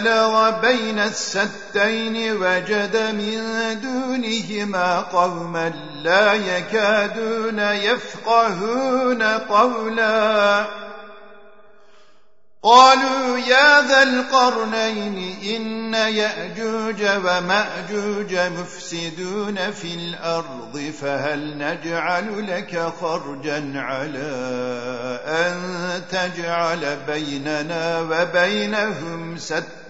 بلغ بين الستين وجد من دونهما قوما لا يكادون يفقهون قولا. قالوا يا ذا القرنين إن يأجوج ومأجوج مفسدون في الأرض فهل نجعل لك خرجا على أن تجعل بيننا وبينهم ستا